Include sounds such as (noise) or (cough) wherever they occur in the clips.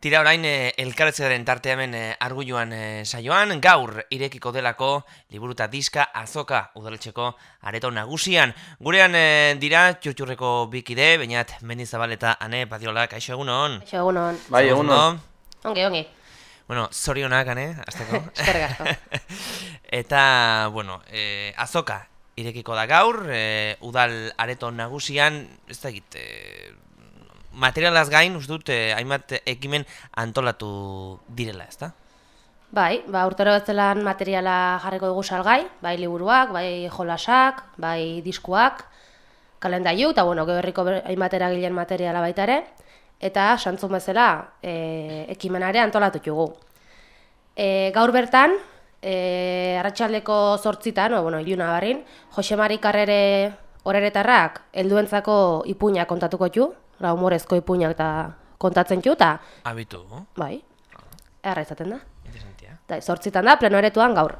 Tira orain e, elkarretzaren tarte hemen e, argulluan e, saioan, gaur irekiko delako liburuta diska azoka udaletxeko areto nagusian. Gurean e, dira txurtxurreko bikide, bainat mendizabal eta ane patiola, kaixo egunon? Kaixo egunon. Bai, egunon. Ongi, ongi. Bueno, zorionak, ane, azteko. (laughs) (laughs) Eta, bueno, e, azoka irekiko da gaur, e, udal areto nagusian, ez da egite, materialaz gain, uste dut, eh, hainbat ekimen antolatu direla, ezta? Bai, ba, urtero betzelan materiala jarriko dugu salgai, bai liburuak, bai jolasak, bai diskuak, kalendaiu, eta bueno, geberriko hainbat eragileen materiala baita ere, eta santzun bezala e, ekimenare antolatu dugu. E, gaur bertan, e, arratsaldeko zortzitan, o, bueno, iluna barrin, Jose Mari Karrere horeretarrak helduentzako ipuña kontatuko du, la humorezko ipuinak eta kontatzen txu, eta... Abitu. Bai, erra izaten da. Interesantia. Eta sortzitan da, plenoaretuan gaur.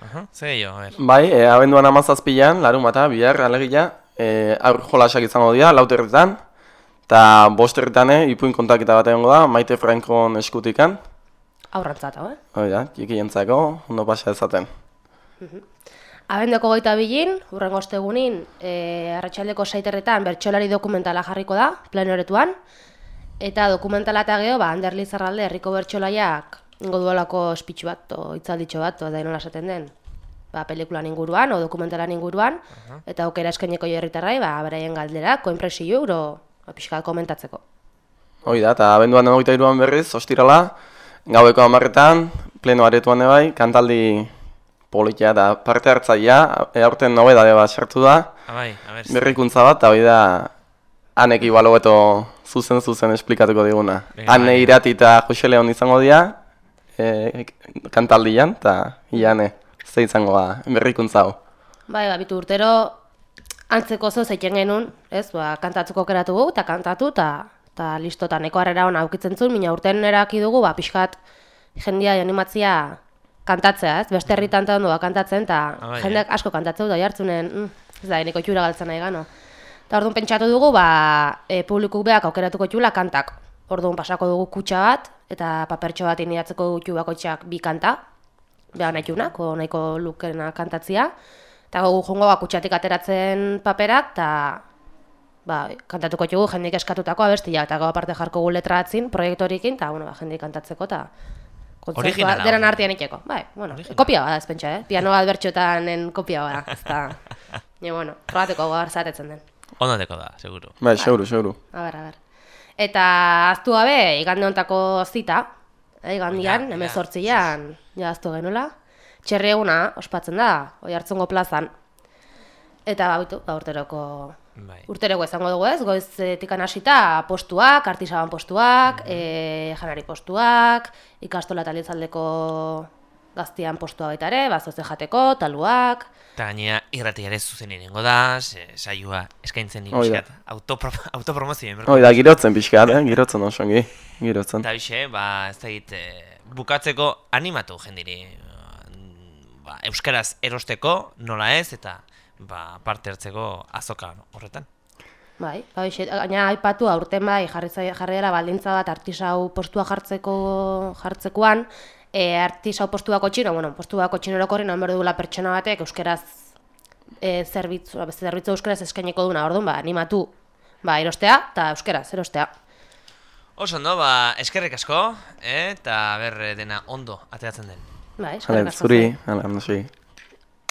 Aha, ze jo, a ver. Bai, e, abenduan amazazpilan, larun bata, bihar, alegia, e, aur jolasak izango dira, lauterretan, eta bosterretan, e, ipuin kontakita bat egongo da, maite frankon eskutikan. Aurrantzat, hau, eh? Hoi da, kiki jentzako, ondo pasa ezaten. Mhm. Abendoko goita bilin, urren ostegunin, e, arratsaldeko saiterretan bertxolari dokumentala jarriko da, plenoretuan, eta dokumentala eta geho, ba, Ander Lizarralde, herriko bertxolaiak ingo duelako espitxu bat, o itzalditxo bat, o da inola esaten den, ba, pelikulan inguruan, o dokumentalan inguruan, eta aukera eskeneko jarritarrai, ba, beraien galdera, koinpresio euro, ba, pixka komentatzeko. Hoi da, eta abenduan egoita iruan berriz, ostirala, gaueko amarretan, pleno aretuan ebai, kantaldi politia da parte hartzaia, aurten nobedade bat sartu da. Abai, Berrikuntza bat, hori da anek ibalo beto zuzen zuzen esplikatuko diguna. Ane irati eta Jose Leon izango dira, e, kantaldian, eta iane, ze izango da, berrikuntza hau. Bai, ba, bitu urtero, antzeko zo zeiten genuen, ez, ba, kantatzeko keratu gu, eta kantatu, eta ta listo, eta neko harrera hona aukitzen zuen, mina urten eraki dugu, ba, pixkat jendia animatzia kantatzea, ez? Beste herritan ta ondo kantatzen ta ah, bai, jendeak eh. asko kantatzen da jartzunen, mm, ez da eneko txura galtzen nahi gano. Ta orduan pentsatu dugu, ba, e, publikuk beak aukeratuko txula kantak. Orduan pasako dugu kutsa bat eta papertxo bat iniatzeko dugu bakoitzak bi kanta. Beha nahi ko nahiko lukena kantatzia. Eta gogu jongo ba, kutsatik ateratzen paperak, eta ba, kantatuko txugu jendik eskatutako abestia, eta gau aparte jarko gu letra atzin, proiektorikin, eta bueno, ba, jendik kantatzeko, eta Originala. Deran artean ikeko. Bai, bueno, kopia bada ez pentsa, eh? Piano bat bertxotan kopia bada. Ez da, ja, (laughs) bueno, probateko gara zatetzen den. Ondoteko da, seguru. Bai, seguru, seguru. A ber, a ber. Eta aztu gabe, igande ontako zita, eh, igandian, hemen sortzian, ja aztu genula. Txerri eguna, ospatzen da, oi hartzungo plazan. Eta, bautu, ba, urteroko Bai. Urtereko izango dugu ez, goizetik hasita postuak, artisaban postuak, mm -hmm. janari postuak, ikastola talizaldeko gaztian postua baita ere, bazoze jateko, taluak. Eta gainea irrati ere zuzen irengo da, saioa eskaintzen dira pixkat, autopro, autopromozio. Hoi da, girotzen pixkat, eh? girotzen osongi, girotzen. Eta bixe, ba, ez da egit, bukatzeko animatu jendiri, ba, euskaraz erosteko, nola ez, eta ba, parte hartzeko azoka horretan. Bai, bai, gaina aipatu aurten bai jarri jarriera baldintza bat artisau postua jartzeko jartzekoan, e, artisau postuako txino, bueno, postuako txino erokorri non dugula pertsona batek euskeraz e, zerbitzu, ba, beste zerbitzu euskeraz eskaineko duna, orduan, ba, animatu, ba, erostea, eta euskeraz, erostea. Oso ondo, ba, eskerrik asko, eh, eta berre dena ondo ateratzen den. Bai, eskerrik asko. Zuri, ala,